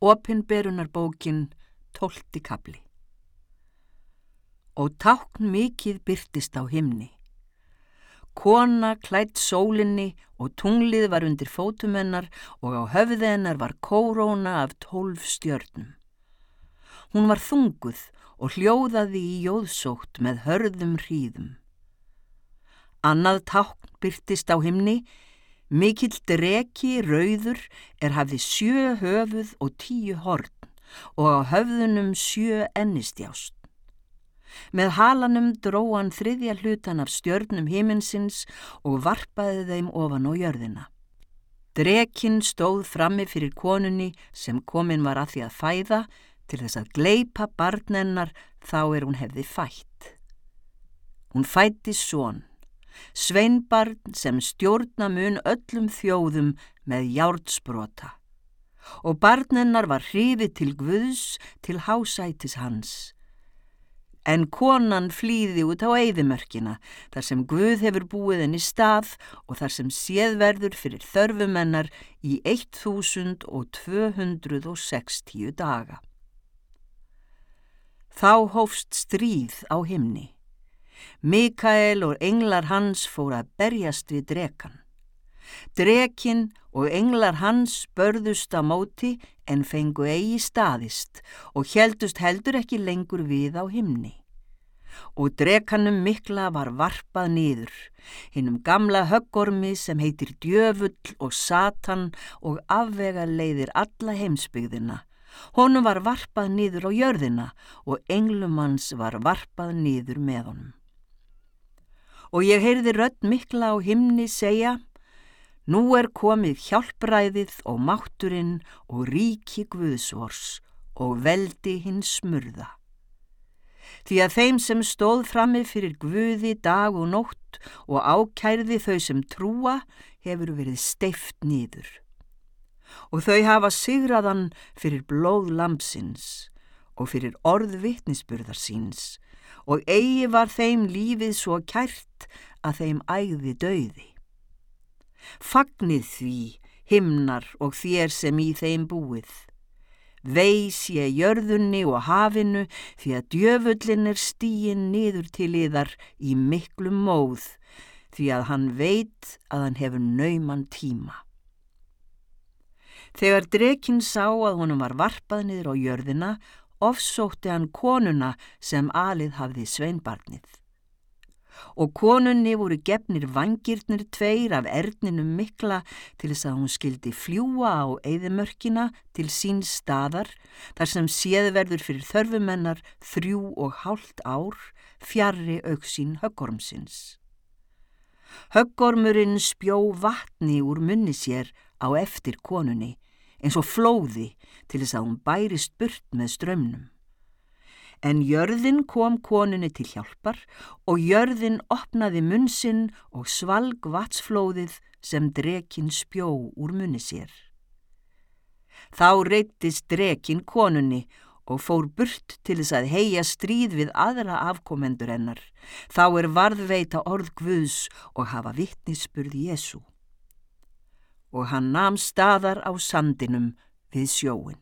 Opinberunarbókin tólti kabli Og tákn mikið byrtist á himni. Kona klætt sólinni og tunglið var undir fótumennar og á höfðennar var kóróna af tólf stjörnum. Hún var þunguð og hljóðaði í jóðsótt með hörðum hríðum. Annað tákn byrtist á himni, mikill dreki rauður er hafði sjö höfuð og tíu horn og á höfðunum sjö ennistjást. Með halanum dróan þriðja hlutan af stjörnum himinsins og varpaði þeim ofan á jörðina. Drekinn stóð frammi fyrir konunni sem komin var að því að fæða til þess að gleipa barnennar þá er hún hefði fætt. Hún fætti són, sveinbarn sem stjórna mun öllum þjóðum með járdsbrota og barnennar var hrifið til Guðs til hásætis hans En konan flýði út á eigðimörkina þar sem Guð hefur búið henni stað og þar sem séðverður fyrir þörfumennar í 1260 daga. Þá hófst stríð á himni. Mikael og englar hans fór að berjast við drekan. Drekin og englar hans börðust á móti en fengu eigi staðist og heldust heldur ekki lengur við á himni. Og drekanum mikla var varpað niður, hinnum gamla höggormi sem heitir djöfull og satan og afvega leiðir alla heimsbyggðina. Honum var varpað niður á jörðina og englumanns var varpað niður með honum. Og ég heyrði rött mikla á himni segja, Nú er komið hjálpræðið og mátturinn og ríki Guðsvors og veldi hins smurða. Því að þeim sem stóð frammi fyrir Guði dag og nótt og ákærði þau sem trúa hefur verið steift nýður. Og þau hafa sigraðan fyrir blóð lampsins og fyrir orð vittnisburðar síns og eigi var þeim lífið svo kært að þeim æði döiði. Fagnið því, himnar og þér sem í þeim búið. Veis ég jörðunni og hafinu því að djöfullin er stíin niður til yðar í miklu móð því að hann veit að hann hefur nauman tíma. Þegar drekinn sá að honum var varpað niður á jörðina, ofsótti hann konuna sem alið hafði sveinbarnið og konunni voru gefnir vangirnir tveir af erninum mikla til þess að hún skildi fljúa á eðimörkina til sín staðar þar sem séðverður fyrir þörfumennar þrjú og hálft ár fjarrri auksín höggormsins. Höggormurinn spjó vatni úr munni sér á eftir konunni eins og flóði til þess að hún bærist burt með strömmnum. En jörðin kom konunni til hjálpar og jörðin opnaði munnsinn og svalg vatsflóðið sem drekin spjó úr munni sér. Þá reytist drekin konunni og fór burt til þess að heia stríð við aðra afkomendur hennar. Þá er varðveita orð Guðs og hafa vittnisspurð Jésu. Og hann nam staðar á sandinum við sjóin.